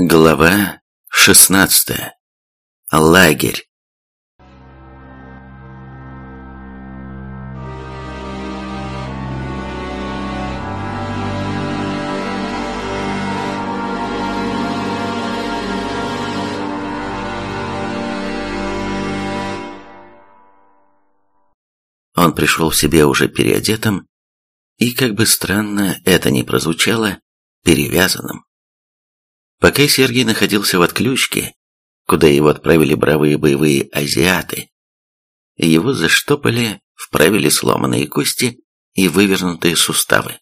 Глава 16. Лагерь. Он пришел в себя уже переодетым, и, как бы странно это ни прозвучало, перевязанным. Пока Сергей находился в отключке, куда его отправили бравые боевые азиаты, его заштопали, вправили сломанные кости и вывернутые суставы,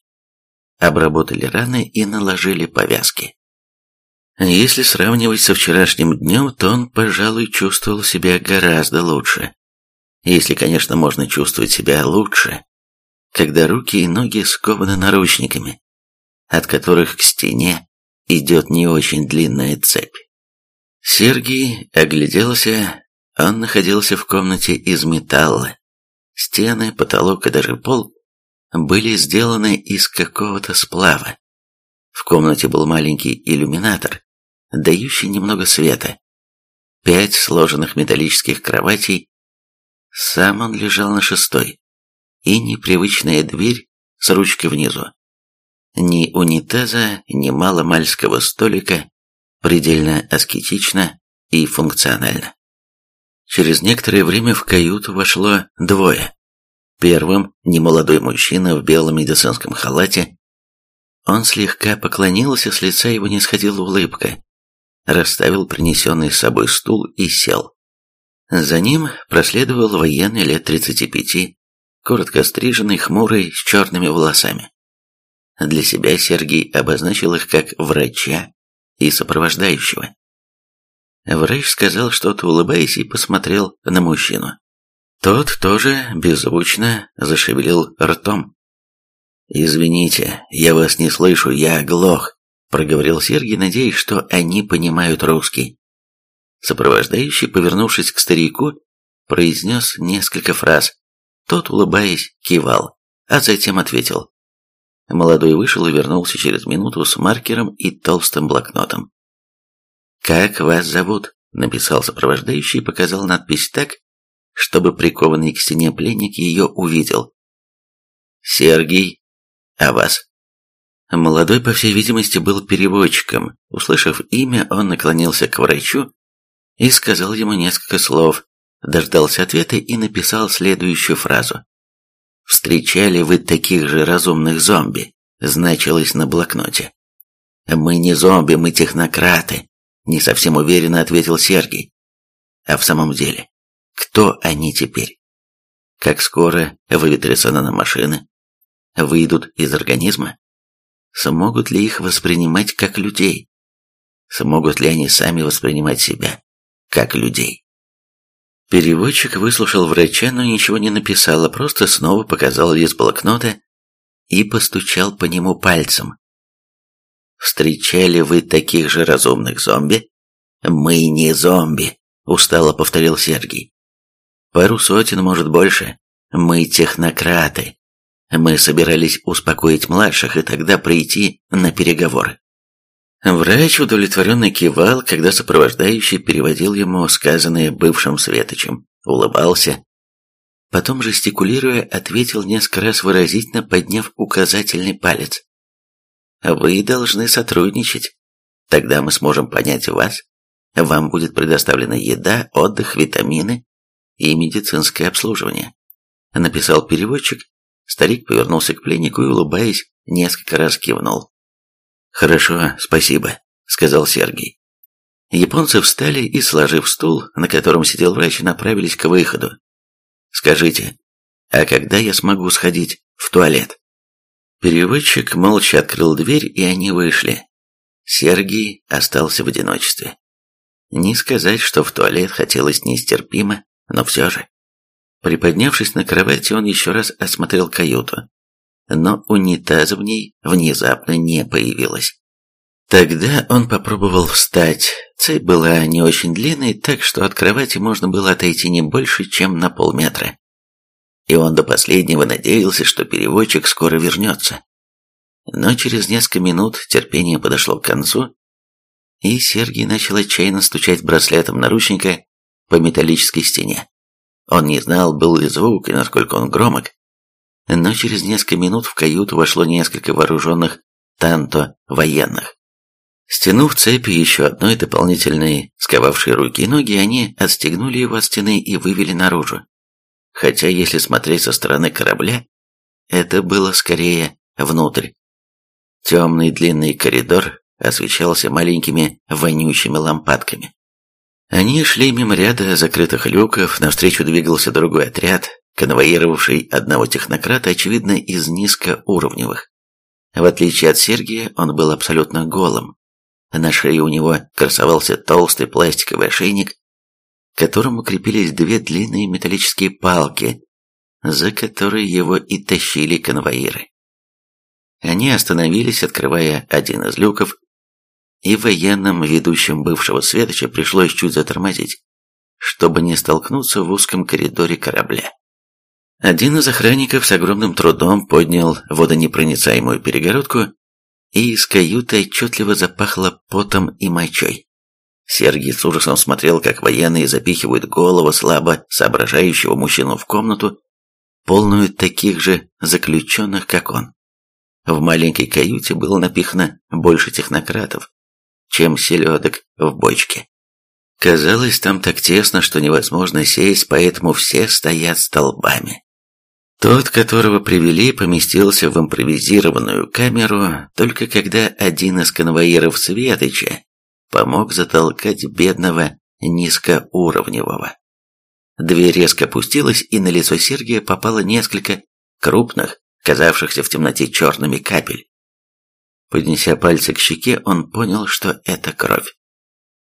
обработали раны и наложили повязки. Если сравнивать со вчерашним днем, то он, пожалуй, чувствовал себя гораздо лучше. Если, конечно, можно чувствовать себя лучше, когда руки и ноги скованы наручниками, от которых к стене идет не очень длинная цепь. Сергей огляделся, он находился в комнате из металла. Стены, потолок и даже пол были сделаны из какого-то сплава. В комнате был маленький иллюминатор, дающий немного света. Пять сложенных металлических кроватей. Сам он лежал на шестой. И непривычная дверь с ручкой внизу. Ни унитаза, ни маломальского столика, предельно аскетично и функционально. Через некоторое время в каюту вошло двое. Первым – немолодой мужчина в белом медицинском халате. Он слегка поклонился, с лица его не сходила улыбка. Расставил принесенный с собой стул и сел. За ним проследовал военный лет 35, коротко стриженный, хмурый, с черными волосами. Для себя Сергей обозначил их как врача и сопровождающего. Врач сказал что-то, улыбаясь, и посмотрел на мужчину. Тот тоже беззвучно зашевелил ртом. «Извините, я вас не слышу, я оглох», — проговорил Сергей, надеясь, что они понимают русский. Сопровождающий, повернувшись к старику, произнес несколько фраз. Тот, улыбаясь, кивал, а затем ответил. Молодой вышел и вернулся через минуту с маркером и толстым блокнотом. «Как вас зовут?» – написал сопровождающий и показал надпись так, чтобы прикованный к стене пленник ее увидел. «Сергей. А вас?» Молодой, по всей видимости, был переводчиком. Услышав имя, он наклонился к врачу и сказал ему несколько слов, дождался ответа и написал следующую фразу. «Встречали вы таких же разумных зомби?» значилось на блокноте. «Мы не зомби, мы технократы», — не совсем уверенно ответил Сергей. «А в самом деле, кто они теперь? Как скоро выветрятся наномашины? Выйдут из организма? Смогут ли их воспринимать как людей? Смогут ли они сами воспринимать себя как людей?» Переводчик выслушал врача, но ничего не написал, а просто снова показал лист блокнота и постучал по нему пальцем. «Встречали вы таких же разумных зомби?» «Мы не зомби», — устало повторил Сергей. «Пару сотен, может, больше. Мы технократы. Мы собирались успокоить младших и тогда прийти на переговоры». Врач удовлетворенно кивал, когда сопровождающий переводил ему сказанное бывшим Светочем, улыбался. Потом, жестикулируя, ответил несколько раз выразительно, подняв указательный палец. «Вы должны сотрудничать. Тогда мы сможем понять вас. Вам будет предоставлена еда, отдых, витамины и медицинское обслуживание», написал переводчик. Старик повернулся к пленнику и, улыбаясь, несколько раз кивнул. «Хорошо, спасибо», — сказал Сергей. Японцы встали и, сложив стул, на котором сидел врач, направились к выходу. «Скажите, а когда я смогу сходить в туалет?» Переводчик молча открыл дверь, и они вышли. Сергей остался в одиночестве. Не сказать, что в туалет хотелось нестерпимо, но все же. Приподнявшись на кровати, он еще раз осмотрел каюту но унитаза в ней внезапно не появилось. Тогда он попробовал встать. Цепь была не очень длинной, так что от кровати можно было отойти не больше, чем на полметра. И он до последнего надеялся, что переводчик скоро вернется. Но через несколько минут терпение подошло к концу, и Сергей начал отчаянно стучать браслетом наручника по металлической стене. Он не знал, был ли звук и насколько он громок, но через несколько минут в каюту вошло несколько вооруженных танто военных. Стянув цепи еще одной дополнительной, сковавшей руки и ноги, они отстегнули его от стены и вывели наружу. Хотя, если смотреть со стороны корабля, это было скорее внутрь. Темный длинный коридор освещался маленькими вонючими лампадками. Они шли мимо ряда закрытых люков, навстречу двигался другой отряд, конвоировавший одного технократа, очевидно, из низкоуровневых. В отличие от Сергия, он был абсолютно голым. На шее у него красовался толстый пластиковый ошейник, к которому крепились две длинные металлические палки, за которые его и тащили конвоиры. Они остановились, открывая один из люков, и военным, ведущим бывшего Светоча, пришлось чуть затормозить, чтобы не столкнуться в узком коридоре корабля. Один из охранников с огромным трудом поднял водонепроницаемую перегородку, и из каюты отчетливо запахло потом и мочой. Сергий с ужасом смотрел, как военные запихивают голову слабо соображающего мужчину в комнату, полную таких же заключенных, как он. В маленькой каюте было напихано больше технократов, чем селедок в бочке. Казалось, там так тесно, что невозможно сесть, поэтому все стоят столбами. Тот, которого привели, поместился в импровизированную камеру, только когда один из конвоиров Светоча помог затолкать бедного низкоуровневого. Дверь резко опустилась, и на лицо Сергия попало несколько крупных, казавшихся в темноте черными капель. Поднеся пальцы к щеке, он понял, что это кровь.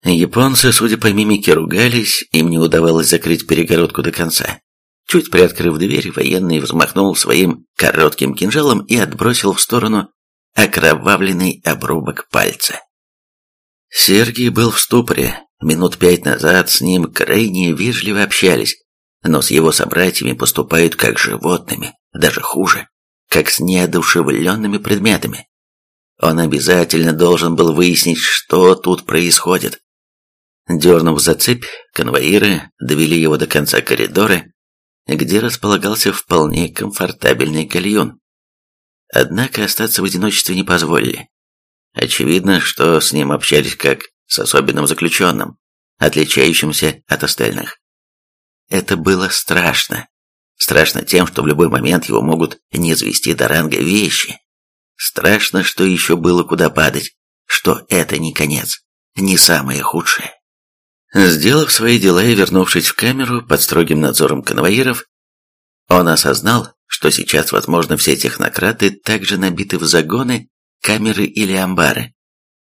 Японцы, судя по мимике, ругались, им не удавалось закрыть перегородку до конца. Чуть приоткрыв дверь, военный взмахнул своим коротким кинжалом и отбросил в сторону окровавленный обрубок пальца. Сергий был в ступоре. Минут пять назад с ним крайне вежливо общались, но с его собратьями поступают как животными, даже хуже, как с неодушевленными предметами. Он обязательно должен был выяснить, что тут происходит. Дернув за цепь, конвоиры довели его до конца коридора где располагался вполне комфортабельный гальюн. Однако остаться в одиночестве не позволили. Очевидно, что с ним общались как с особенным заключенным, отличающимся от остальных. Это было страшно. Страшно тем, что в любой момент его могут не извести до ранга вещи. Страшно, что еще было куда падать, что это не конец, не самое худшее. Сделав свои дела и вернувшись в камеру под строгим надзором конвоиров, он осознал, что сейчас, возможно, все технократы также набиты в загоны, камеры или амбары,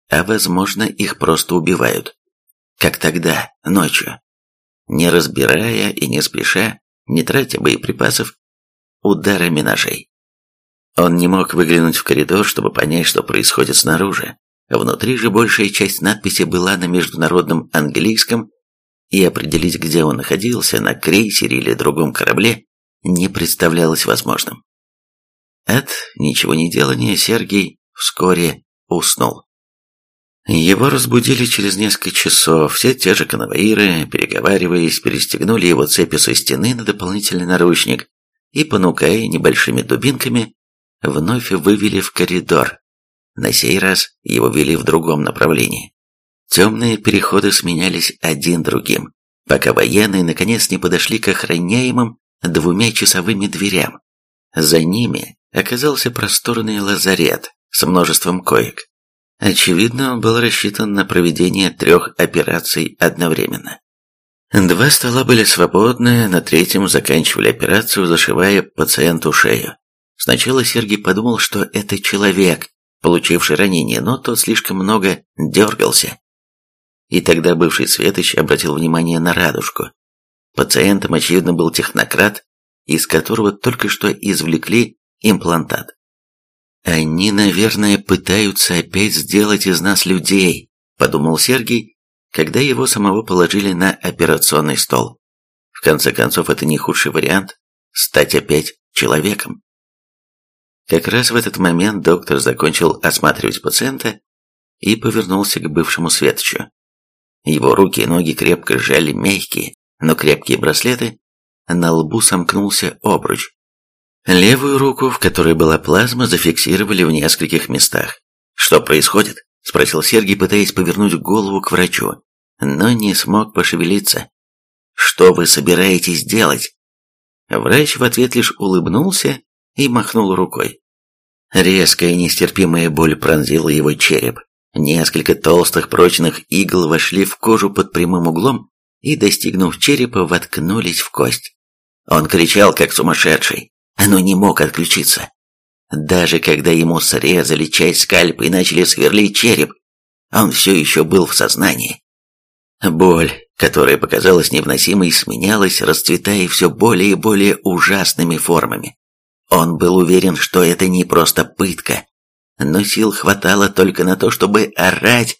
а, возможно, их просто убивают, как тогда, ночью, не разбирая и не спеша, не тратя боеприпасов, ударами ножей. Он не мог выглянуть в коридор, чтобы понять, что происходит снаружи, Внутри же большая часть надписи была на международном английском, и определить, где он находился, на крейсере или другом корабле, не представлялось возможным. От ничего не делания Сергей вскоре уснул. Его разбудили через несколько часов, все те же конвоиры, переговариваясь, перестегнули его цепи со стены на дополнительный наручник и, понукая небольшими дубинками, вновь вывели в коридор, на сей раз его вели в другом направлении. Темные переходы сменялись один другим, пока военные наконец не подошли к охраняемым двумя часовыми дверям. За ними оказался просторный лазарет с множеством коек. Очевидно, он был рассчитан на проведение трех операций одновременно. Два стола были свободны, на третьем заканчивали операцию, зашивая пациенту шею. Сначала Сергей подумал, что это человек, получивший ранение, но тот слишком много дергался. И тогда бывший Светоч обратил внимание на радужку. Пациентом, очевидно, был технократ, из которого только что извлекли имплантат. «Они, наверное, пытаются опять сделать из нас людей», – подумал Сергей, когда его самого положили на операционный стол. В конце концов, это не худший вариант – стать опять человеком. Как раз в этот момент доктор закончил осматривать пациента и повернулся к бывшему светочу. Его руки и ноги крепко сжали мягкие, но крепкие браслеты, на лбу сомкнулся обруч. Левую руку, в которой была плазма, зафиксировали в нескольких местах. «Что происходит?» – спросил Сергей, пытаясь повернуть голову к врачу, но не смог пошевелиться. «Что вы собираетесь делать?» Врач в ответ лишь улыбнулся и махнул рукой. Резкая нестерпимая боль пронзила его череп. Несколько толстых прочных игл вошли в кожу под прямым углом и, достигнув черепа, воткнулись в кость. Он кричал, как сумасшедший, но не мог отключиться. Даже когда ему срезали часть скальпа и начали сверлить череп, он все еще был в сознании. Боль, которая показалась невносимой, сменялась, расцветая все более и более ужасными формами. Он был уверен, что это не просто пытка, но сил хватало только на то, чтобы орать.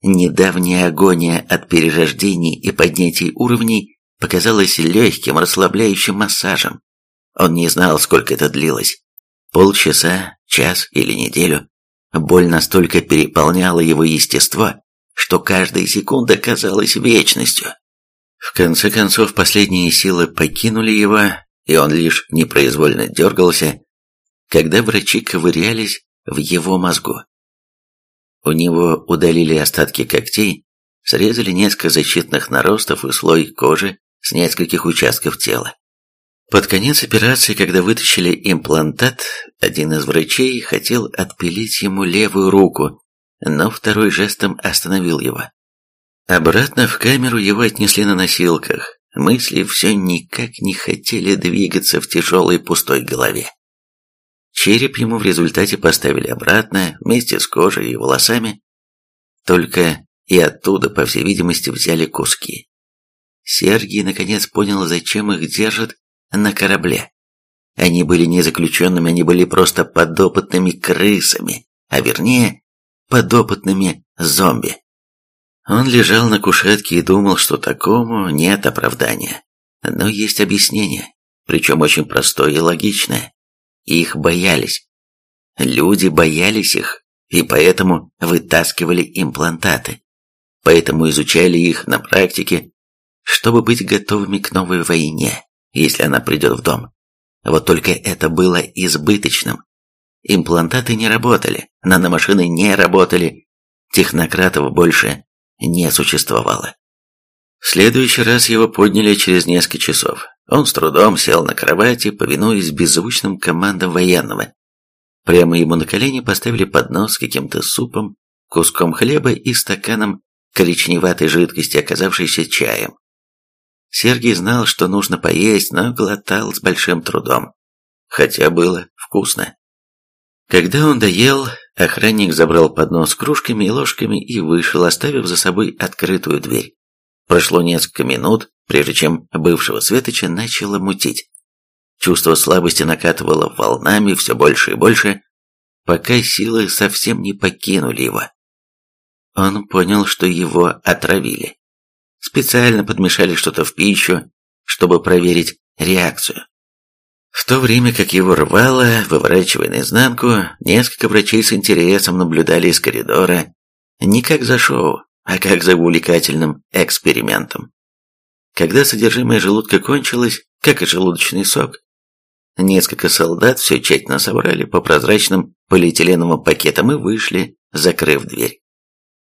Недавняя агония от перерождений и поднятий уровней показалась легким, расслабляющим массажем. Он не знал, сколько это длилось. Полчаса, час или неделю. Боль настолько переполняла его естество, что каждая секунда казалась вечностью. В конце концов, последние силы покинули его, и он лишь непроизвольно дергался, когда врачи ковырялись в его мозгу. У него удалили остатки когтей, срезали несколько защитных наростов и слой кожи с нескольких участков тела. Под конец операции, когда вытащили имплантат, один из врачей хотел отпилить ему левую руку, но второй жестом остановил его. Обратно в камеру его отнесли на носилках. Мысли все никак не хотели двигаться в тяжелой пустой голове. Череп ему в результате поставили обратно, вместе с кожей и волосами. Только и оттуда, по всей видимости, взяли куски. Сергий наконец понял, зачем их держат на корабле. Они были не заключенными, они были просто подопытными крысами, а вернее, подопытными зомби. Он лежал на кушетке и думал, что такому нет оправдания. Но есть объяснение, причем очень простое и логичное. Их боялись. Люди боялись их, и поэтому вытаскивали имплантаты. Поэтому изучали их на практике, чтобы быть готовыми к новой войне, если она придет в дом. Вот только это было избыточным. Имплантаты не работали, наномашины не работали, технократов больше не существовало. В следующий раз его подняли через несколько часов. Он с трудом сел на кровати, повинуясь беззвучным командам военного. Прямо ему на колени поставили поднос с каким-то супом, куском хлеба и стаканом коричневатой жидкости, оказавшейся чаем. Сергей знал, что нужно поесть, но глотал с большим трудом. Хотя было вкусно. Когда он доел, охранник забрал поднос с кружками и ложками и вышел, оставив за собой открытую дверь. Прошло несколько минут, прежде чем бывшего Светоча начало мутить. Чувство слабости накатывало волнами все больше и больше, пока силы совсем не покинули его. Он понял, что его отравили. Специально подмешали что-то в пищу, чтобы проверить реакцию. В то время как его рвало, выворачивая наизнанку, несколько врачей с интересом наблюдали из коридора, не как за шоу, а как за увлекательным экспериментом. Когда содержимое желудка кончилось, как и желудочный сок, несколько солдат все тщательно собрали по прозрачным полиэтиленовым пакетам и вышли, закрыв дверь.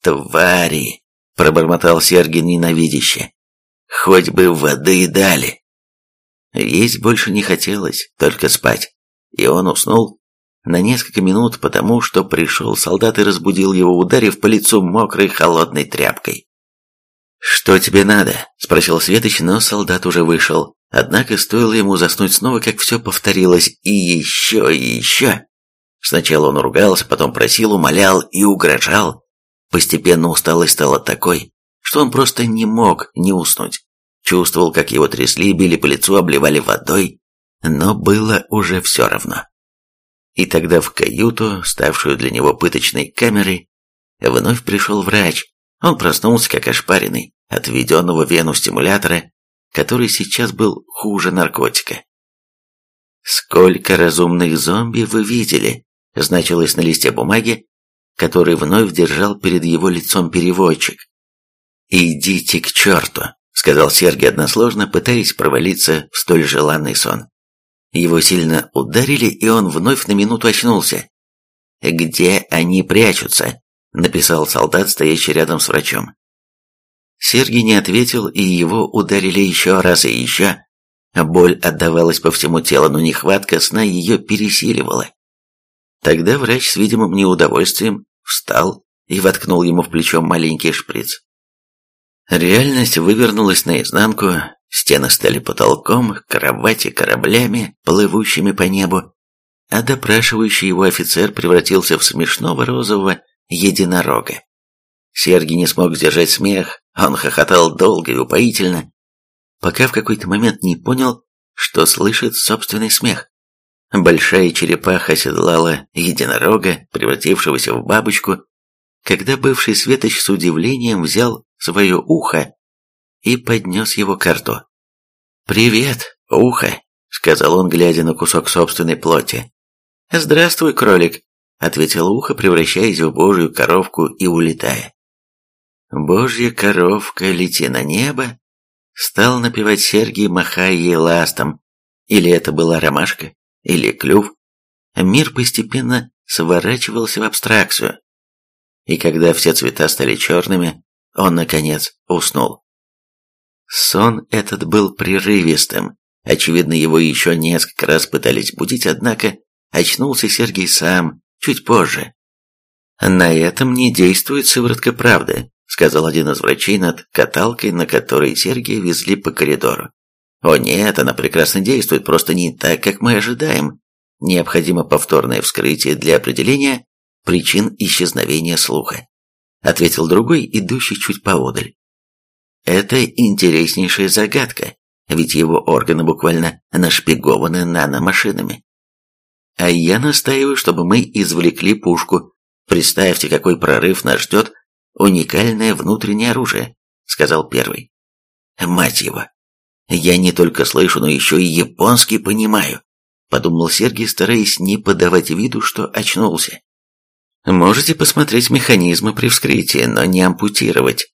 «Твари!» – пробормотал Сергей ненавидяще. «Хоть бы воды дали!» Есть больше не хотелось, только спать. И он уснул, на несколько минут, потому что пришел солдат и разбудил его, ударив по лицу мокрой холодной тряпкой. «Что тебе надо?» – спросил Светоч, но солдат уже вышел. Однако стоило ему заснуть снова, как все повторилось, и еще, и еще. Сначала он ругался, потом просил, умолял и угрожал. Постепенно усталость стала такой, что он просто не мог не уснуть. Чувствовал, как его трясли, били по лицу, обливали водой, но было уже все равно. И тогда в каюту, ставшую для него пыточной камерой, вновь пришел врач. Он проснулся как ошпаренный от введенного вену стимулятора, который сейчас был хуже наркотика. «Сколько разумных зомби вы видели?» значилось на листе бумаги, который вновь держал перед его лицом переводчик. «Идите к черту», — сказал Сергей односложно, пытаясь провалиться в столь желанный сон. Его сильно ударили, и он вновь на минуту очнулся. «Где они прячутся?» — написал солдат, стоящий рядом с врачом. Сергей не ответил, и его ударили еще раз и еще. Боль отдавалась по всему телу, но нехватка сна ее пересиливала. Тогда врач с видимым неудовольствием встал и воткнул ему в плечо маленький шприц. Реальность вывернулась наизнанку, стены стали потолком, кровати кораблями, плывущими по небу, а допрашивающий его офицер превратился в смешного розового единорога. Сергий не смог сдержать смех, он хохотал долго и упоительно, пока в какой-то момент не понял, что слышит собственный смех. Большая черепаха оседлала единорога, превратившегося в бабочку, когда бывший Светоч с удивлением взял свое ухо и поднес его к рту. «Привет, ухо!» — сказал он, глядя на кусок собственной плоти. «Здравствуй, кролик!» — ответил ухо, превращаясь в божью коровку и улетая. «Божья коровка, лети на небо!» Стал напевать Сергий, махая ей ластом. Или это была ромашка, или клюв. Мир постепенно сворачивался в абстракцию. И когда все цвета стали черными, он, наконец, уснул. Сон этот был прерывистым. Очевидно, его еще несколько раз пытались будить, однако очнулся Сергей сам, чуть позже. «На этом не действует сыворотка правды», сказал один из врачей над каталкой, на которой Сергея везли по коридору. «О нет, она прекрасно действует, просто не так, как мы ожидаем. Необходимо повторное вскрытие для определения причин исчезновения слуха», ответил другой, идущий чуть поодаль. Это интереснейшая загадка, ведь его органы буквально нашпигованы наномашинами. А я настаиваю, чтобы мы извлекли пушку. Представьте, какой прорыв нас ждет. Уникальное внутреннее оружие, сказал первый. Мать его. Я не только слышу, но еще и японский понимаю, подумал Сергей, стараясь не подавать виду, что очнулся. Можете посмотреть механизмы при вскрытии, но не ампутировать.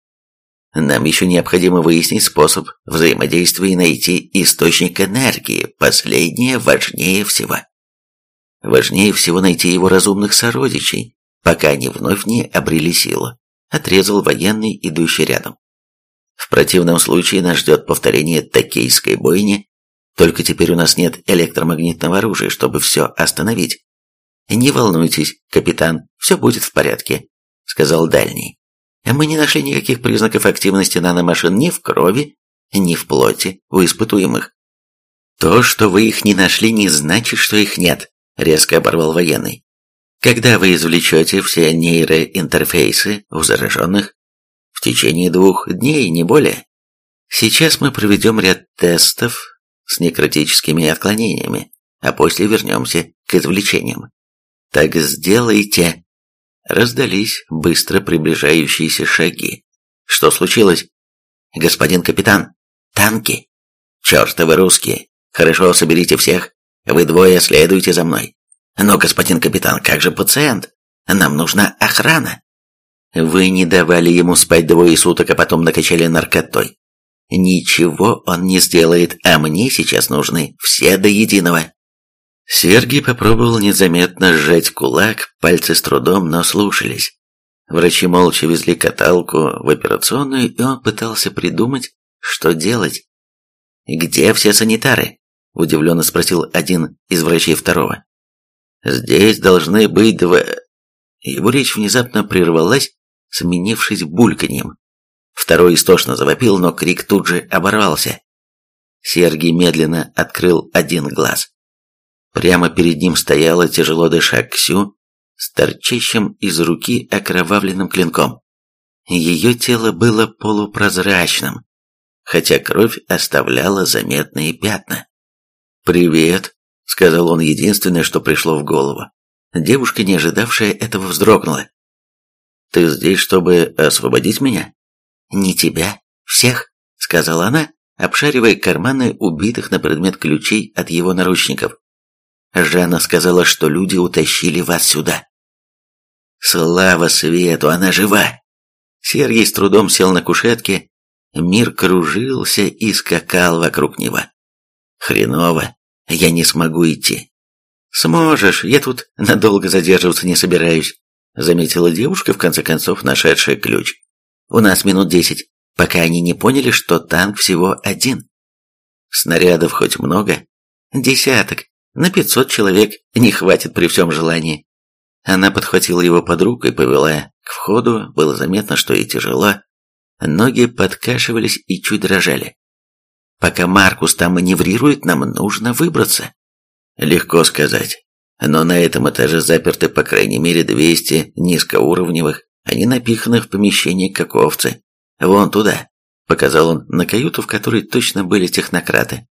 Нам еще необходимо выяснить способ взаимодействия и найти источник энергии. Последнее важнее всего. Важнее всего найти его разумных сородичей, пока они вновь не обрели силу. Отрезал военный, идущий рядом. В противном случае нас ждет повторение токийской бойни, только теперь у нас нет электромагнитного оружия, чтобы все остановить. «Не волнуйтесь, капитан, все будет в порядке», — сказал дальний. Мы не нашли никаких признаков активности наномашин ни в крови, ни в плоти у испытуемых. То, что вы их не нашли, не значит, что их нет, резко оборвал военный. Когда вы извлечете все нейроинтерфейсы у зараженных? В течение двух дней, не более. Сейчас мы проведем ряд тестов с некротическими отклонениями, а после вернемся к извлечениям. Так сделайте, Раздались быстро приближающиеся шаги. Что случилось? Господин капитан, танки. Чертовы русские. Хорошо, соберите всех. Вы двое следуйте за мной. Но, господин капитан, как же пациент? Нам нужна охрана. Вы не давали ему спать двое суток, а потом накачали наркотой. Ничего он не сделает, а мне сейчас нужны все до единого. Сергий попробовал незаметно сжать кулак, пальцы с трудом, но слушались. Врачи молча везли каталку в операционную, и он пытался придумать, что делать. «Где все санитары?» – удивленно спросил один из врачей второго. «Здесь должны быть два...» Его речь внезапно прервалась, сменившись бульканьем. Второй истошно завопил, но крик тут же оборвался. Сергий медленно открыл один глаз. Прямо перед ним стояла, тяжело дыша, Ксю с торчащим из руки окровавленным клинком. Ее тело было полупрозрачным, хотя кровь оставляла заметные пятна. «Привет», — сказал он единственное, что пришло в голову. Девушка, не ожидавшая этого, вздрогнула. «Ты здесь, чтобы освободить меня?» «Не тебя, всех», — сказала она, обшаривая карманы убитых на предмет ключей от его наручников. Жанна сказала, что люди утащили вас сюда. Слава свету, она жива! Сергей с трудом сел на кушетке. Мир кружился и скакал вокруг него. Хреново, я не смогу идти. Сможешь, я тут надолго задерживаться не собираюсь, заметила девушка, в конце концов нашедшая ключ. У нас минут десять, пока они не поняли, что танк всего один. Снарядов хоть много? Десяток. На пятьсот человек не хватит при всем желании. Она подхватила его под руку и повела к входу. Было заметно, что ей тяжело. Ноги подкашивались и чуть дрожали. Пока Маркус там маневрирует, нам нужно выбраться. Легко сказать. Но на этом этаже заперты по крайней мере 200 низкоуровневых, они напиханы в помещение как овцы. Вон туда. Показал он на каюту, в которой точно были технократы.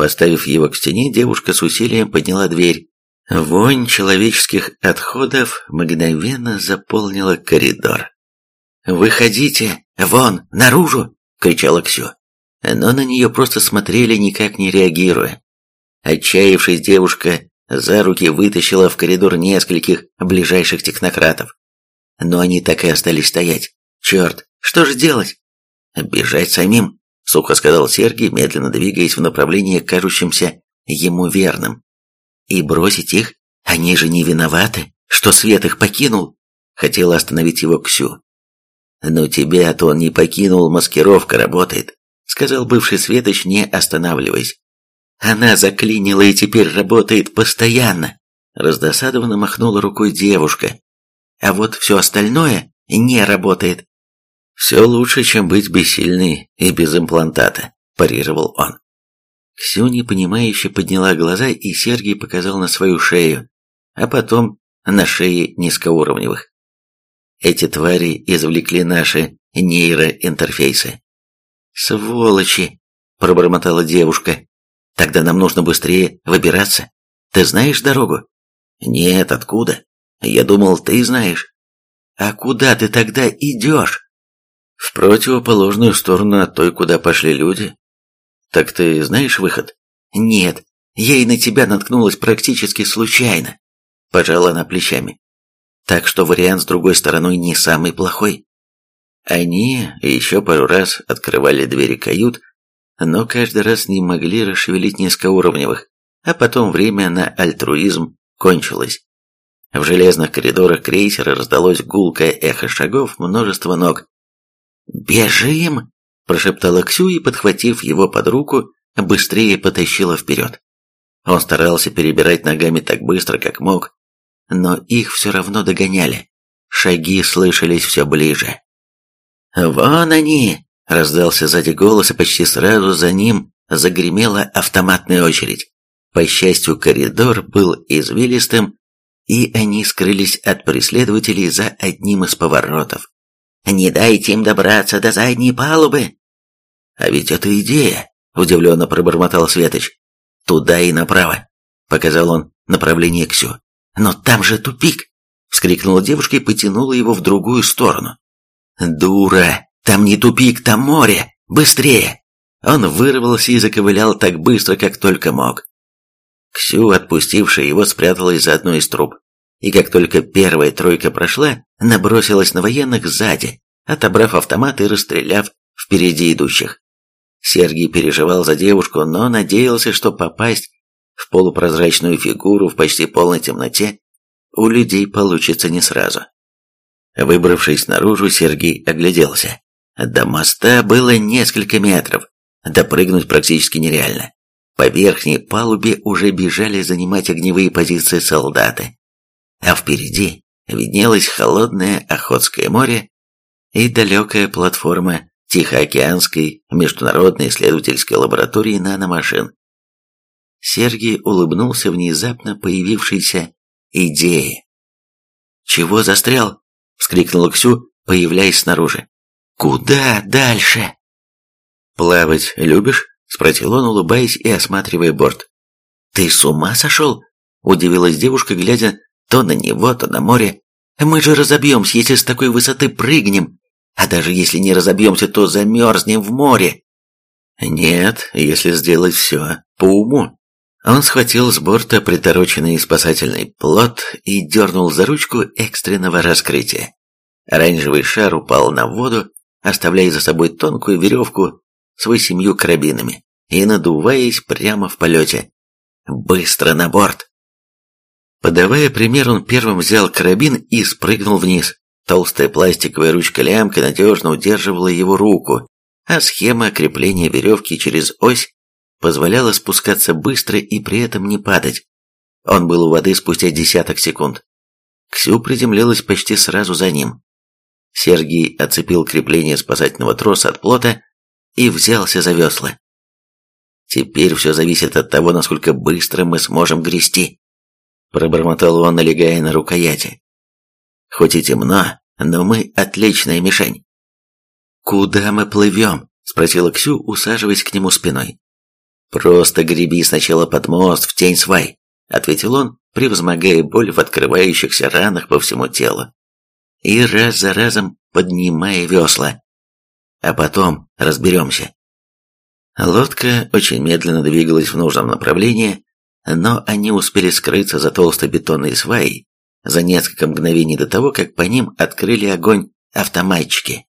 Поставив его к стене, девушка с усилием подняла дверь. Вонь человеческих отходов мгновенно заполнила коридор. «Выходите! Вон! Наружу!» — кричала Ксю. Но на нее просто смотрели, никак не реагируя. Отчаявшись, девушка за руки вытащила в коридор нескольких ближайших технократов. Но они так и остались стоять. «Черт, что же делать?» «Бежать самим», — сухо сказал Сергей, медленно двигаясь в направлении, кажущимся ему верным. «И бросить их? Они же не виноваты, что Свет их покинул!» Хотела остановить его Ксю. «Но тебя-то он не покинул, маскировка работает», — сказал бывший Светоч, не останавливаясь. «Она заклинила и теперь работает постоянно», — раздосадованно махнула рукой девушка. «А вот все остальное не работает. «Все лучше, чем быть бессильной и без имплантата», – парировал он. Ксю непонимающе подняла глаза, и Сергей показал на свою шею, а потом на шеи низкоуровневых. Эти твари извлекли наши нейроинтерфейсы. «Сволочи!» – пробормотала девушка. «Тогда нам нужно быстрее выбираться. Ты знаешь дорогу?» «Нет, откуда? Я думал, ты знаешь». «А куда ты тогда идешь?» В противоположную сторону от той, куда пошли люди. Так ты знаешь выход? Нет, я и на тебя наткнулась практически случайно. Пожала она плечами. Так что вариант с другой стороной не самый плохой. Они еще пару раз открывали двери кают, но каждый раз не могли расшевелить низкоуровневых, а потом время на альтруизм кончилось. В железных коридорах крейсера раздалось гулкое эхо шагов, множество ног. «Бежим!» – прошептала Ксю и, подхватив его под руку, быстрее потащила вперед. Он старался перебирать ногами так быстро, как мог, но их все равно догоняли. Шаги слышались все ближе. «Вон они!» – раздался сзади голос, и почти сразу за ним загремела автоматная очередь. По счастью, коридор был извилистым, и они скрылись от преследователей за одним из поворотов. Не дайте им добраться до задней палубы. А ведь это идея, удивленно пробормотал Светоч. Туда и направо, показал он направление Ксю. Но там же тупик, вскрикнула девушка и потянула его в другую сторону. Дура, там не тупик, там море, быстрее. Он вырвался и заковылял так быстро, как только мог. Ксю, отпустившая его, спряталась за одной из труб и как только первая тройка прошла, набросилась на военных сзади, отобрав автомат и расстреляв впереди идущих. Сергей переживал за девушку, но надеялся, что попасть в полупрозрачную фигуру в почти полной темноте у людей получится не сразу. Выбравшись наружу, Сергей огляделся. До моста было несколько метров, допрыгнуть практически нереально. По верхней палубе уже бежали занимать огневые позиции солдаты а впереди виднелось холодное Охотское море и далекая платформа Тихоокеанской международной исследовательской лаборатории наномашин. Сергей улыбнулся внезапно появившейся идее. «Чего застрял?» — вскрикнула Ксю, появляясь снаружи. «Куда дальше?» «Плавать любишь?» — спросил он, улыбаясь и осматривая борт. «Ты с ума сошел?» — удивилась девушка, глядя то на него, то на море. Мы же разобьемся, если с такой высоты прыгнем. А даже если не разобьемся, то замерзнем в море. Нет, если сделать все по уму. Он схватил с борта притороченный спасательный плот и дернул за ручку экстренного раскрытия. Оранжевый шар упал на воду, оставляя за собой тонкую веревку с восемью карабинами и надуваясь прямо в полете. «Быстро на борт!» Подавая пример, он первым взял карабин и спрыгнул вниз. Толстая пластиковая ручка-лямка надежно удерживала его руку, а схема крепления веревки через ось позволяла спускаться быстро и при этом не падать. Он был у воды спустя десяток секунд. Ксю приземлилась почти сразу за ним. Сергей оцепил крепление спасательного троса от плота и взялся за весла. Теперь все зависит от того, насколько быстро мы сможем грести. Пробормотал он, налегая на рукояти. Хоть и темно, но мы отличная мишень. «Куда мы плывем?» – спросила Ксю, усаживаясь к нему спиной. «Просто греби сначала под мост в тень свай», – ответил он, превозмогая боль в открывающихся ранах по всему телу. И раз за разом поднимая весла. А потом разберемся. Лодка очень медленно двигалась в нужном направлении, но они успели скрыться за толстой бетонной сваей за несколько мгновений до того, как по ним открыли огонь автоматчики.